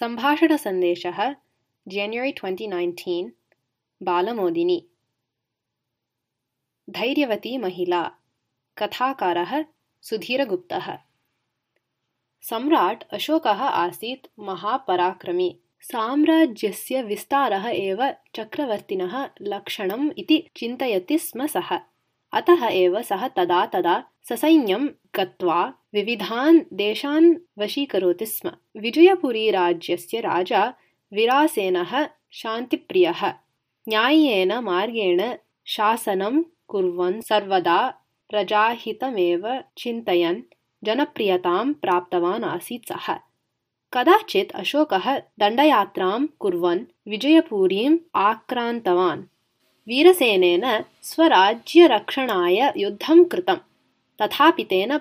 सम्भाषणसन्देशः January twenty nineteen बालमोदिनी। धैर्यवती महिला कथाकारः सुधीरगुप्तः। सम्राट् अशोकः आसीत् महापराक्रमी। साम्राज्यस्य विस्तारः एव चक्रवर्तिनः लक्षणम् इति चिन्तयति स्म सः। अतः एव सः तदा तदा ससैन्यं गत्वा विविधान् देशान् वशीकरोति स्म। विजयपुरीराज्यस्य राजा विरासेनः शान्तिप्रियः। न्याय्येन मार्गेण शासनं कुर्वन् सर्वदा प्रजाहितमेव चिन्तयन् जनप्रियतां प्राप्तवान् आसीत् सः। कदाचित् अशोकः दण्डयात्रां कुर्वन् विजयपुरीम् आक्रान्तवान्। वीरसेनेन स्वराज्यरक्षणाय युद्धं कृतं तथापि तेन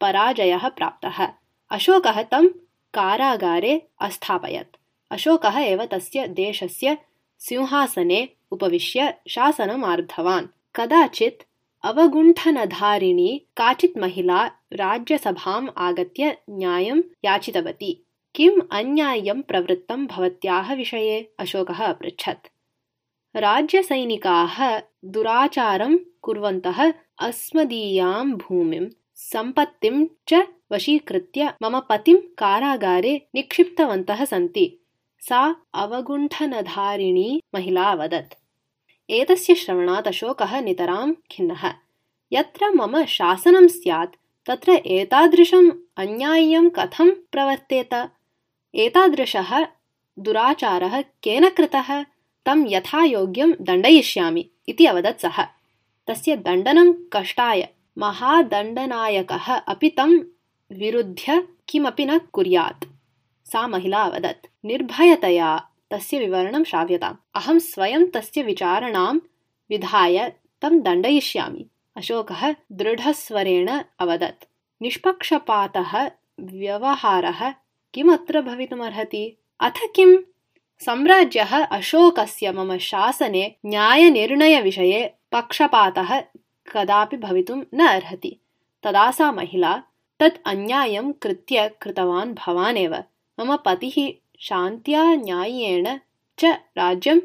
पराजयः प्राप्तः। अशोकः तं कारागारे अस्थापयत्। अशोकः एव तस्य देशस्य सिंहासने उपविश्य शासनमारब्धवान् कदाचित् अवगुण्ठनधारिणी काचित् महिला राज्यसभाम् आगत्य न्यायं याचितवती। किम् अन्याय्यं प्रवृत्तं भवत्याः विषये? अशोकः अपृच्छत्। राज्यसैनिकाः दुराचारं कुर्वन्तः अस्मदीयां भूमिं सम्पत्तिं च वशीकृत्य मम पतिं कारागारे निक्षिप्तवन्तः सन्ति। सा अवगुण्ठनधारिणी महिला अवदत् एतस्य श्रवणात् अशोकः नितरां खिन्नः। यत्र मम शासनं स्यात् तत्र एतादृशम् अन्याय्यं कथं प्रवर्तेत? एतादृशः दुराचारः केन कृतः? तं यथायोग्यं दण्डयिष्यामि इति अवदत् सः। तस्य दण्डनं कष्टाय महादण्डनायकः अपि तं विरुध्य किमपि न कुर्यात्। सा महिला अवदत्। निर्भयतया तस्य विवरणं श्राव्यताम्। अहं स्वयं तस्य विचारणां विधाय तं दण्डयिष्यामि। अशोकः दृढस्वरेण अवदत्। निष्पक्षपातः व्यवहारः किमत्र भवितुमर्हति? अथ किम् सम्राज्यः अशोकस्य मम शासने न्यायनिर्णयविषये पक्षपातः कदापि भवितुं न अर्हति। तदा सा महिला तत् अन्यायं कृत्य कृतवान् भवानेव। मम पतिः शान्त्या न्याय्येण च राज्यं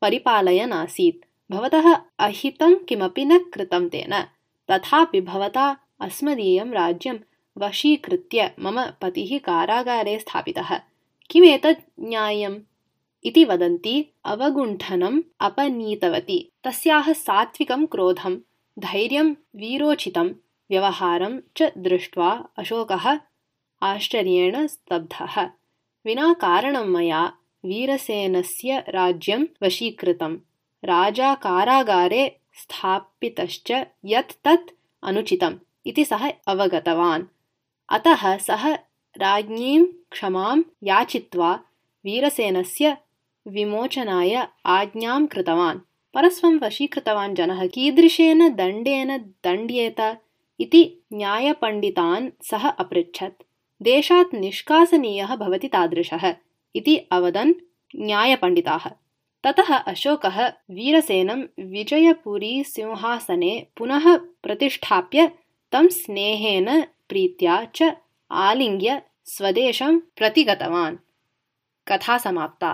परिपालयन् आसीत् भवतः अहितं किमपि न कृतं तेन। तथापि भवता अस्मदीयं राज्यं वशीकृत्य मम पतिः कारागारे स्थापितः। किमेतत् न्याय्यम् इति वदन्ती अवगुण्ठनम् अपनीतवती। तस्याः सात्विकं क्रोधं धैर्यं वीरोचितं व्यवहारं च दृष्ट्वा अशोकः आश्चर्येण स्तब्धः। विना कारणं मया वीरसेनस्य राज्यं वशीकृतं। राजा कारागारे स्थापितश्च यत् तत् अनुचितम् इति सः अवगतवान्। अतः सः राज्ञीं क्षमां याचित्वा वीरसेनस्य विमोचनाय आज्ञां कृतवान् परस्वं वशीकृतवान् जनः कीदृशेन दण्डेन दण्ड्येत इति न्यायपण्डितान् सः अपृच्छत्। देशात् निष्कासनीयः भवति तादृशः इति अवदन् न्यायपण्डिताः। ततः अशोकः वीरसेनं विजयपुरीसिंहासने पुनः प्रतिष्ठाप्य तं स्नेहेन प्रीत्या च आलिङ्ग्य स्वदेशं प्रति गतवान् कथा समाप्ता